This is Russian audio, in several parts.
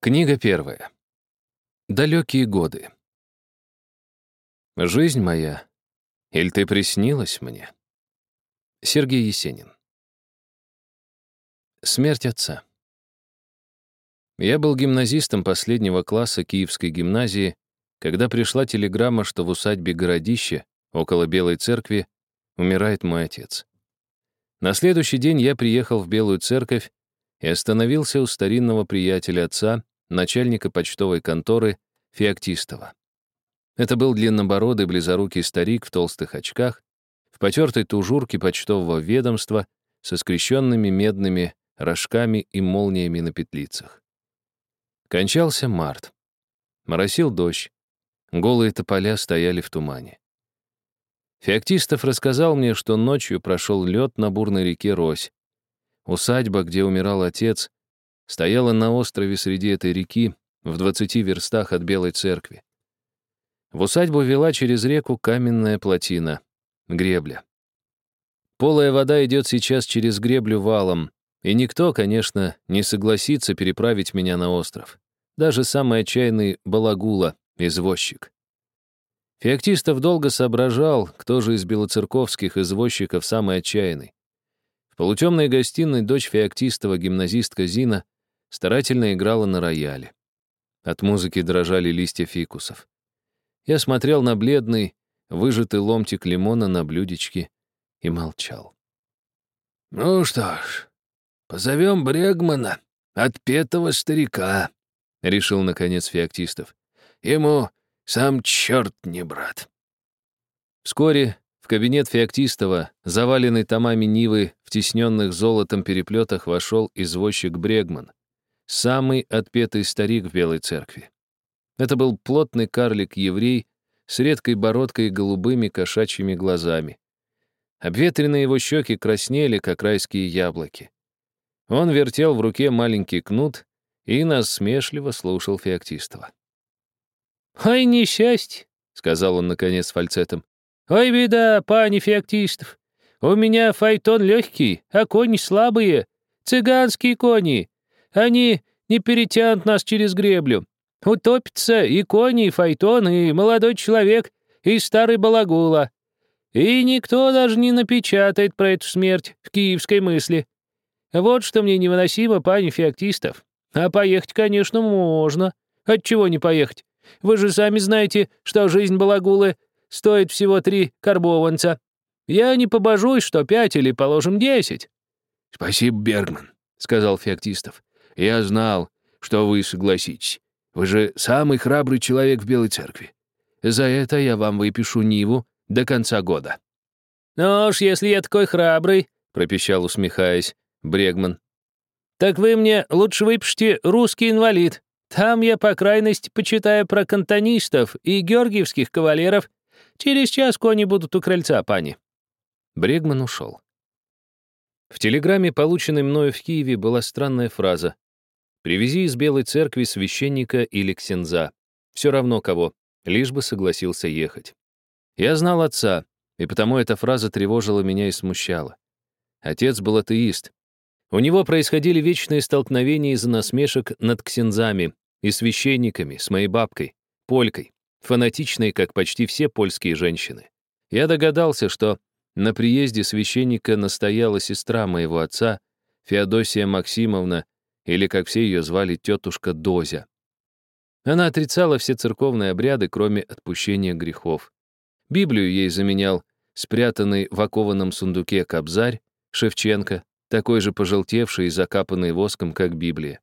Книга первая. Далекие годы. Жизнь моя, или ты приснилась мне? Сергей Есенин. Смерть отца. Я был гимназистом последнего класса Киевской гимназии, когда пришла телеграмма, что в усадьбе Городище, около Белой церкви, умирает мой отец. На следующий день я приехал в Белую церковь и остановился у старинного приятеля отца, начальника почтовой конторы Феоктистова. Это был длиннобородый, близорукий старик в толстых очках, в потертой тужурке почтового ведомства со скрещенными медными рожками и молниями на петлицах. Кончался март. Моросил дождь. Голые тополя стояли в тумане. Феоктистов рассказал мне, что ночью прошел лед на бурной реке Рось. Усадьба, где умирал отец, стояла на острове среди этой реки, в двадцати верстах от Белой церкви. В усадьбу вела через реку каменная плотина, гребля. Полая вода идет сейчас через греблю валом, и никто, конечно, не согласится переправить меня на остров. Даже самый отчаянный балагула, извозчик. Феоктистов долго соображал, кто же из белоцерковских извозчиков самый отчаянный. В полутемной гостиной дочь Феоктистова, гимназистка Зина, старательно играла на рояле. От музыки дрожали листья фикусов. Я смотрел на бледный, выжатый ломтик лимона на блюдечке и молчал. «Ну что ж, позовем Брегмана, отпетого старика», — решил, наконец, Феоктистов. «Ему сам черт не брат». Вскоре в кабинет Феоктистова, заваленный томами Нивы, в тесненных золотом переплетах, вошел извозчик Брегман, самый отпетый старик в Белой церкви. Это был плотный карлик-еврей с редкой бородкой и голубыми кошачьими глазами. Обветренные его щеки краснели, как райские яблоки. Он вертел в руке маленький кнут и насмешливо слушал Феоктистова. «Ой, несчастье!» — сказал он, наконец, фальцетом. «Ой, беда, пани Феоктистов! У меня файтон легкий, а кони слабые, цыганские кони. Они не перетянут нас через греблю. Утопится и кони, и файтон, и молодой человек, и старый балагула. И никто даже не напечатает про эту смерть в киевской мысли. Вот что мне невыносимо, пани Феоктистов. А поехать, конечно, можно. Отчего не поехать? Вы же сами знаете, что жизнь балагулы стоит всего три карбованца. Я не побожусь, что пять или, положим, десять». «Спасибо, Бергман», — сказал Феоктистов. «Я знал, что вы согласитесь. Вы же самый храбрый человек в Белой Церкви. За это я вам выпишу Ниву до конца года». «Ну уж, если я такой храбрый», — пропищал, усмехаясь, Брегман, «так вы мне лучше выпишите «Русский инвалид». Там я, по крайности, почитаю про кантонистов и георгиевских кавалеров. Через час кони будут у крыльца, пани». Брегман ушел. В телеграмме, полученной мною в Киеве, была странная фраза. «Привези из Белой церкви священника или ксенза. Все равно кого, лишь бы согласился ехать». Я знал отца, и потому эта фраза тревожила меня и смущала. Отец был атеист. У него происходили вечные столкновения из-за насмешек над ксензами и священниками с моей бабкой, полькой, фанатичной, как почти все польские женщины. Я догадался, что на приезде священника настояла сестра моего отца, Феодосия Максимовна, или, как все ее звали, тетушка Дозя. Она отрицала все церковные обряды, кроме отпущения грехов. Библию ей заменял спрятанный в окованном сундуке кобзарь Шевченко, такой же пожелтевший и закапанный воском, как Библия.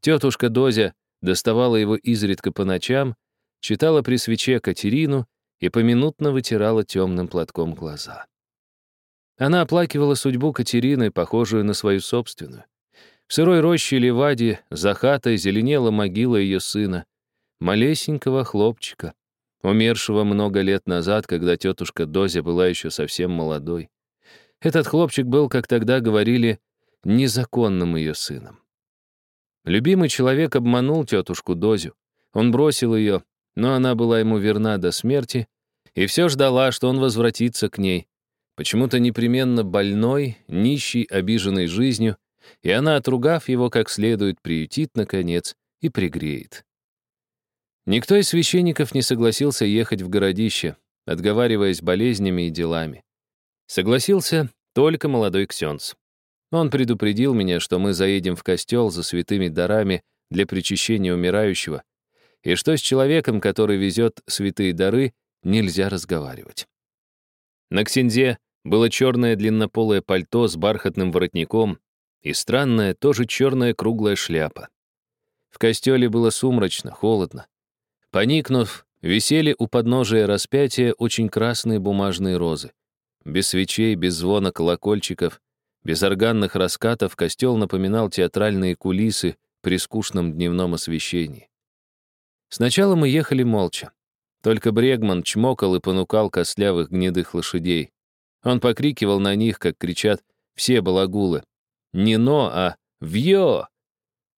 Тетушка Дозя доставала его изредка по ночам, читала при свече Катерину и поминутно вытирала темным платком глаза. Она оплакивала судьбу Катерины, похожую на свою собственную. В сырой роще Левади за хатой зеленела могила ее сына, малесенького хлопчика, умершего много лет назад, когда тетушка Дозя была еще совсем молодой. Этот хлопчик был, как тогда говорили, незаконным ее сыном. Любимый человек обманул тетушку Дозю. Он бросил ее, но она была ему верна до смерти и все ждала, что он возвратится к ней, почему-то непременно больной, нищий, обиженный жизнью, и она, отругав его как следует, приютит, наконец, и пригреет. Никто из священников не согласился ехать в городище, отговариваясь болезнями и делами. Согласился только молодой ксенц. Он предупредил меня, что мы заедем в костел за святыми дарами для причащения умирающего, и что с человеком, который везет святые дары, нельзя разговаривать. На ксензе было черное длиннополое пальто с бархатным воротником и странная, тоже черная круглая шляпа. В костеле было сумрачно, холодно. Поникнув, висели у подножия распятия очень красные бумажные розы. Без свечей, без звона колокольчиков, без органных раскатов костел напоминал театральные кулисы при скучном дневном освещении. Сначала мы ехали молча. Только Брегман чмокал и понукал костлявых гнедых лошадей. Он покрикивал на них, как кричат все балагулы. Не «но», а «вьё!».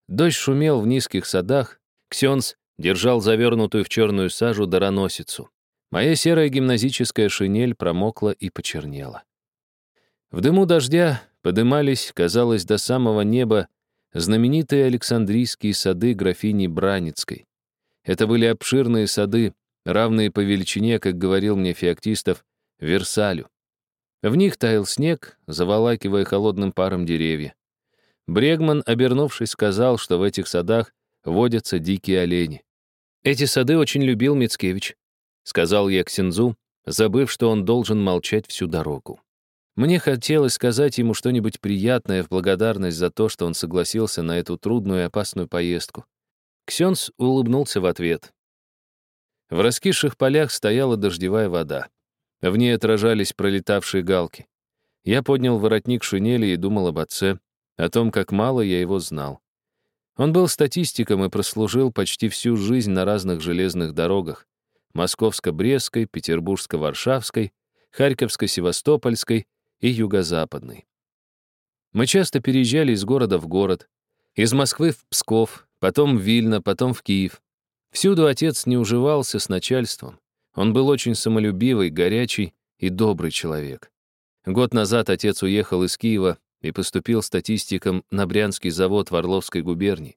Дождь шумел в низких садах. Ксенс держал завернутую в черную сажу дароносицу. Моя серая гимназическая шинель промокла и почернела. В дыму дождя подымались, казалось, до самого неба знаменитые Александрийские сады графини Браницкой. Это были обширные сады, равные по величине, как говорил мне Феоктистов, Версалю. В них таял снег, заволакивая холодным паром деревья. Брегман, обернувшись, сказал, что в этих садах водятся дикие олени. «Эти сады очень любил Мицкевич», — сказал я Ксензу, забыв, что он должен молчать всю дорогу. Мне хотелось сказать ему что-нибудь приятное в благодарность за то, что он согласился на эту трудную и опасную поездку. Ксенс улыбнулся в ответ. В раскисших полях стояла дождевая вода. В ней отражались пролетавшие галки. Я поднял воротник шинели и думал об отце, о том, как мало я его знал. Он был статистиком и прослужил почти всю жизнь на разных железных дорогах — Московско-Брестской, Петербургско-Варшавской, Харьковско-Севастопольской и Юго-Западной. Мы часто переезжали из города в город, из Москвы в Псков, потом в Вильно, потом в Киев. Всюду отец не уживался с начальством. Он был очень самолюбивый, горячий и добрый человек. Год назад отец уехал из Киева и поступил статистиком на Брянский завод в Орловской губернии.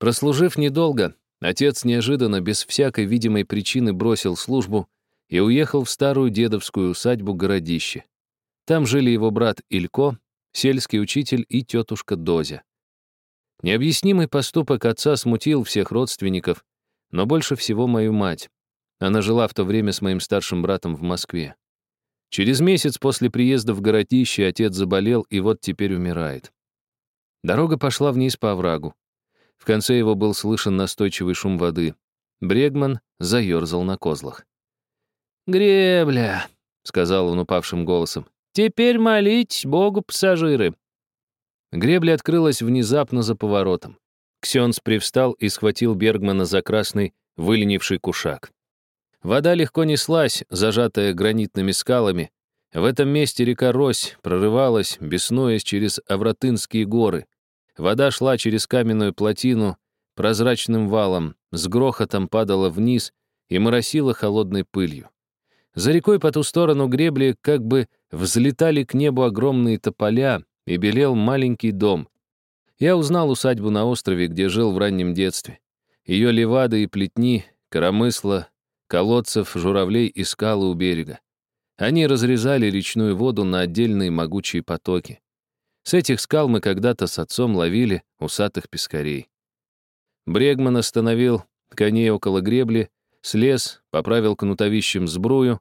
Прослужив недолго, отец неожиданно, без всякой видимой причины, бросил службу и уехал в старую дедовскую усадьбу городище. Там жили его брат Илько, сельский учитель и тетушка Дозя. Необъяснимый поступок отца смутил всех родственников, но больше всего мою мать. Она жила в то время с моим старшим братом в Москве. Через месяц после приезда в городище отец заболел и вот теперь умирает. Дорога пошла вниз по оврагу. В конце его был слышен настойчивый шум воды. Брегман заерзал на козлах. «Гребля», — сказал он упавшим голосом, — «теперь молить Богу пассажиры». Гребля открылась внезапно за поворотом. Ксенс привстал и схватил Бергмана за красный, выленивший кушак. Вода легко неслась, зажатая гранитными скалами. В этом месте река Рось прорывалась, беснуясь через Авратынские горы. Вода шла через каменную плотину прозрачным валом, с грохотом падала вниз и моросила холодной пылью. За рекой по ту сторону гребли как бы взлетали к небу огромные тополя, и белел маленький дом. Я узнал усадьбу на острове, где жил в раннем детстве. Ее левады и плетни, коромысла, колодцев, журавлей и скалы у берега. Они разрезали речную воду на отдельные могучие потоки. С этих скал мы когда-то с отцом ловили усатых пескарей. Брегман остановил коней около гребли, слез, поправил кнутовищем сбрую,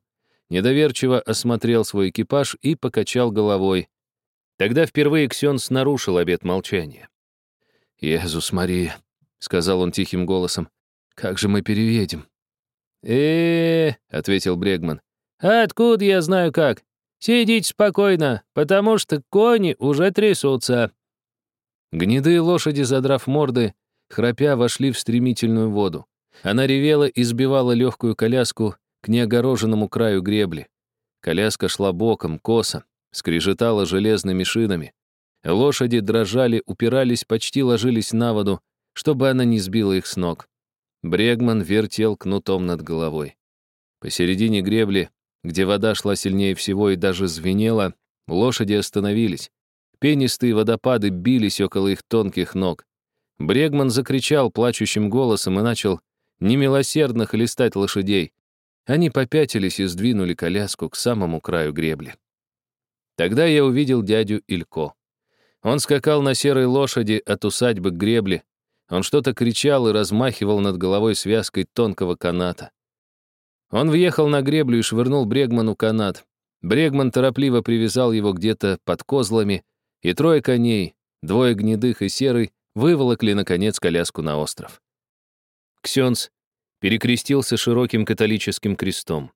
недоверчиво осмотрел свой экипаж и покачал головой. Тогда впервые Ксенс нарушил обет молчания. «Иисус Мария», — сказал он тихим голосом, — «как же мы переедем?» э ответил Брегман. «А откуда я знаю как? Сидите спокойно, потому что кони уже трясутся». Гнедые лошади, задрав морды, храпя, вошли в стремительную воду. Она ревела и сбивала легкую коляску к неогороженному краю гребли. Коляска шла боком, косо, скрежетала железными шинами. Лошади дрожали, упирались, почти ложились на воду, чтобы она не сбила их с ног. Брегман вертел кнутом над головой. Посередине гребли, где вода шла сильнее всего и даже звенела, лошади остановились. Пенистые водопады бились около их тонких ног. Брегман закричал плачущим голосом и начал немилосердно хлестать лошадей. Они попятились и сдвинули коляску к самому краю гребли. Тогда я увидел дядю Илько. Он скакал на серой лошади от усадьбы к гребле. Он что-то кричал и размахивал над головой связкой тонкого каната. Он въехал на греблю и швырнул Брегману канат. Брегман торопливо привязал его где-то под козлами, и трое коней, двое гнедых и серый, выволокли, наконец, коляску на остров. Ксенц перекрестился широким католическим крестом.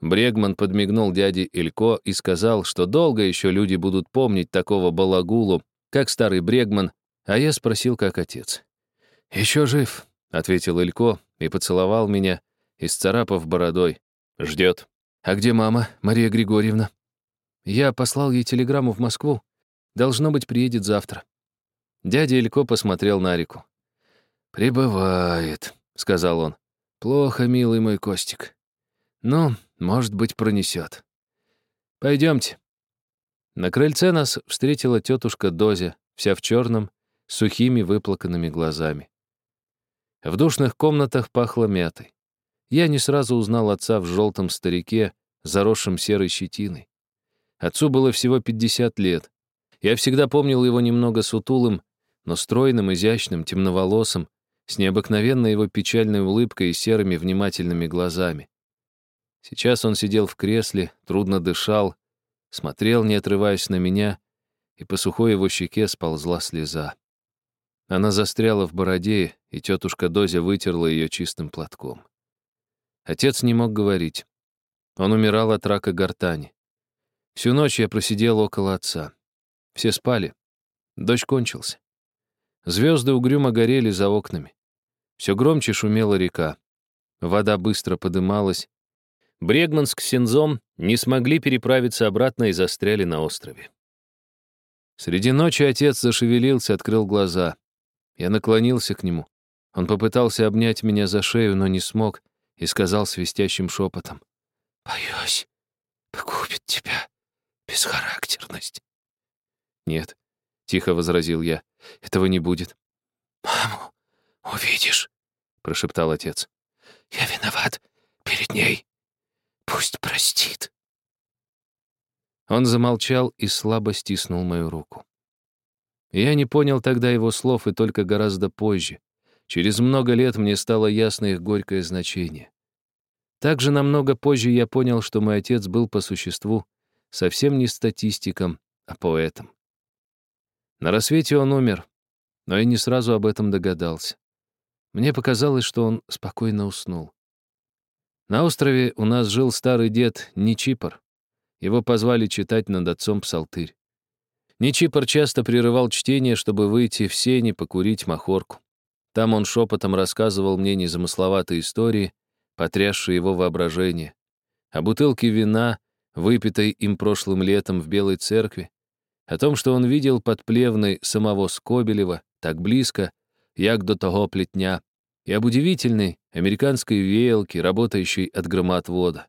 Брегман подмигнул дяде Илько и сказал, что долго еще люди будут помнить такого балагулу, как старый Брегман, а я спросил, как отец. «Еще жив», — ответил Илько и поцеловал меня, исцарапав бородой. «Ждет». «А где мама, Мария Григорьевна?» «Я послал ей телеграмму в Москву. Должно быть, приедет завтра». Дядя Илько посмотрел на реку. «Прибывает», — сказал он. «Плохо, милый мой Костик. Ну, может быть, пронесет. Пойдемте. На крыльце нас встретила тетушка Дозя, вся в черном, с сухими выплаканными глазами. В душных комнатах пахло мятой. Я не сразу узнал отца в желтом старике, заросшем серой щетиной. Отцу было всего 50 лет. Я всегда помнил его немного сутулым, но стройным, изящным, темноволосым, с необыкновенной его печальной улыбкой и серыми внимательными глазами. Сейчас он сидел в кресле, трудно дышал, смотрел, не отрываясь на меня, и по сухой его щеке сползла слеза. Она застряла в бороде, и тетушка Дозя вытерла ее чистым платком. Отец не мог говорить. Он умирал от рака гортани. Всю ночь я просидел около отца. Все спали. Дождь кончился. Звезды угрюмо горели за окнами. Все громче шумела река. Вода быстро подымалась, Брегман с Ксензом не смогли переправиться обратно и застряли на острове. Среди ночи отец зашевелился, открыл глаза. Я наклонился к нему. Он попытался обнять меня за шею, но не смог, и сказал свистящим шепотом. «Боюсь, погубит тебя бесхарактерность». «Нет», — тихо возразил я, — «этого не будет». «Маму увидишь», — прошептал отец. «Я виноват перед ней». Пусть простит. Он замолчал и слабо стиснул мою руку. Я не понял тогда его слов и только гораздо позже. Через много лет мне стало ясно их горькое значение. Также намного позже я понял, что мой отец был по существу совсем не статистиком, а поэтом. На рассвете он умер, но я не сразу об этом догадался. Мне показалось, что он спокойно уснул. На острове у нас жил старый дед Ничипор. Его позвали читать над отцом псалтырь. Ничипор часто прерывал чтение, чтобы выйти в сени покурить махорку. Там он шепотом рассказывал мне незамысловатые истории, потрясшие его воображение. О бутылке вина, выпитой им прошлым летом в Белой церкви, о том, что он видел под плевной самого Скобелева, так близко, як до того плетня, и об удивительной американской веялке, работающей от громоотвода.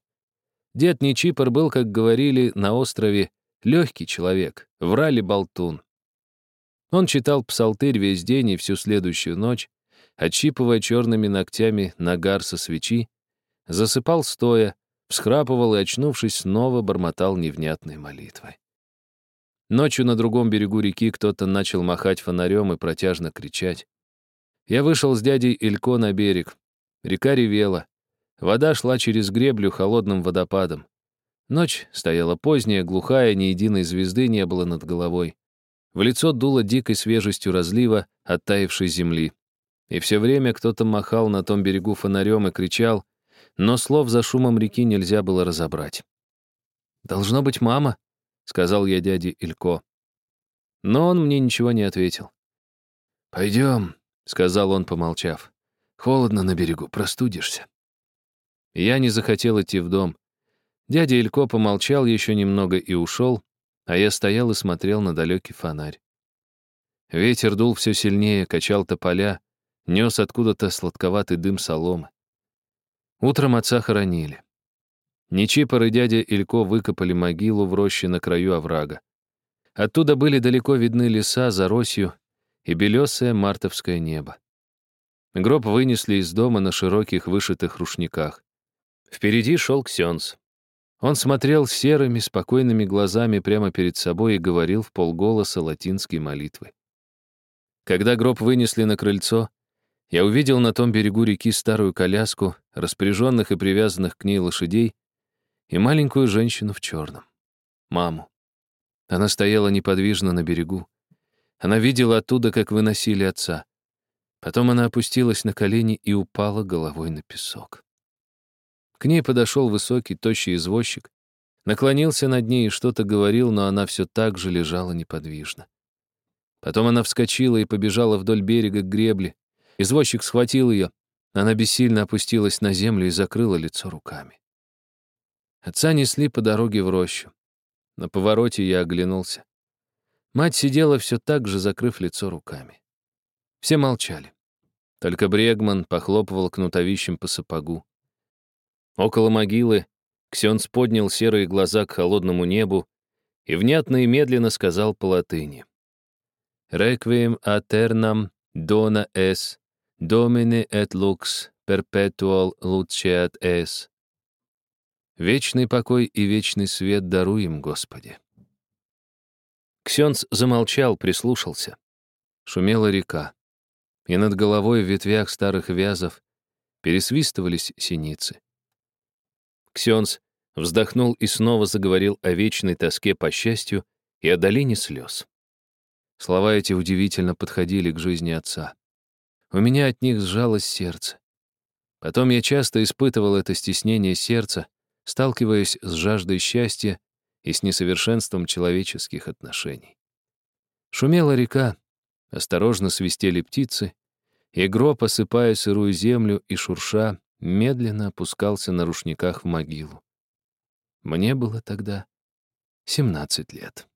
Дед Нечипор был, как говорили на острове, легкий человек, врали болтун. Он читал псалтырь весь день и всю следующую ночь, отщипывая черными ногтями нагар со свечи, засыпал стоя, всхрапывал и, очнувшись, снова бормотал невнятной молитвой. Ночью на другом берегу реки кто-то начал махать фонарем и протяжно кричать. Я вышел с дядей Илько на берег. Река ревела. Вода шла через греблю холодным водопадом. Ночь стояла поздняя, глухая, ни единой звезды не было над головой. В лицо дуло дикой свежестью разлива, оттаившей земли. И все время кто-то махал на том берегу фонарем и кричал, но слов за шумом реки нельзя было разобрать. «Должно быть мама», — сказал я дяде Илько. Но он мне ничего не ответил. «Пойдем», — сказал он, помолчав. «Холодно на берегу, простудишься». Я не захотел идти в дом. Дядя Илько помолчал еще немного и ушел, а я стоял и смотрел на далекий фонарь. Ветер дул все сильнее, качал тополя, нес откуда-то сладковатый дым соломы. Утром отца хоронили. Нечипор и дядя Илько выкопали могилу в роще на краю оврага. Оттуда были далеко видны леса за росью и белесое мартовское небо. Гроб вынесли из дома на широких вышитых рушниках. Впереди шел Ксенс. Он смотрел серыми, спокойными глазами прямо перед собой и говорил в полголоса латинские молитвы. Когда гроб вынесли на крыльцо, я увидел на том берегу реки старую коляску, распоряженных и привязанных к ней лошадей, и маленькую женщину в черном. Маму. Она стояла неподвижно на берегу. Она видела оттуда, как выносили отца. Потом она опустилась на колени и упала головой на песок. К ней подошел высокий, тощий извозчик, наклонился над ней и что-то говорил, но она все так же лежала неподвижно. Потом она вскочила и побежала вдоль берега к гребле. Извозчик схватил ее. Она бессильно опустилась на землю и закрыла лицо руками. Отца несли по дороге в рощу. На повороте я оглянулся. Мать сидела все так же, закрыв лицо руками. Все молчали. Только Брегман похлопывал кнутовищем по сапогу. Около могилы Ксенц поднял серые глаза к холодному небу и внятно и медленно сказал по латыни. «Requiem aeternam dona es, domine et lux perpetual luceat es». Вечный покой и вечный свет даруем, Господи. Ксенц замолчал, прислушался. Шумела река, и над головой в ветвях старых вязов пересвистывались синицы. Ксенс вздохнул и снова заговорил о вечной тоске по счастью и о долине слез. Слова эти удивительно подходили к жизни отца. У меня от них сжалось сердце. Потом я часто испытывал это стеснение сердца, сталкиваясь с жаждой счастья и с несовершенством человеческих отношений. Шумела река, осторожно свистели птицы, и гроб, осыпая сырую землю и шурша, медленно опускался на рушниках в могилу. Мне было тогда 17 лет.